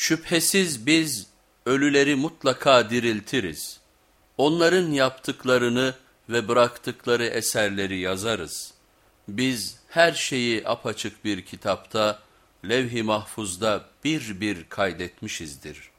Şüphesiz biz ölüleri mutlaka diriltiriz. Onların yaptıklarını ve bıraktıkları eserleri yazarız. Biz her şeyi apaçık bir kitapta, levh-i mahfuzda bir bir kaydetmişizdir.